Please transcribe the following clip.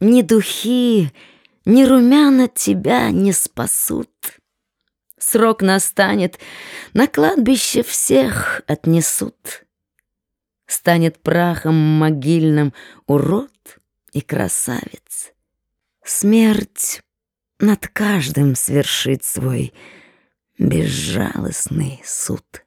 Ни духи, ни румяна тебя не спасут. Срок настанет, на кладбище всех отнесут. Станет прахом могильным урод и красавец. Смерть над каждым свершит свой безжалостный суд.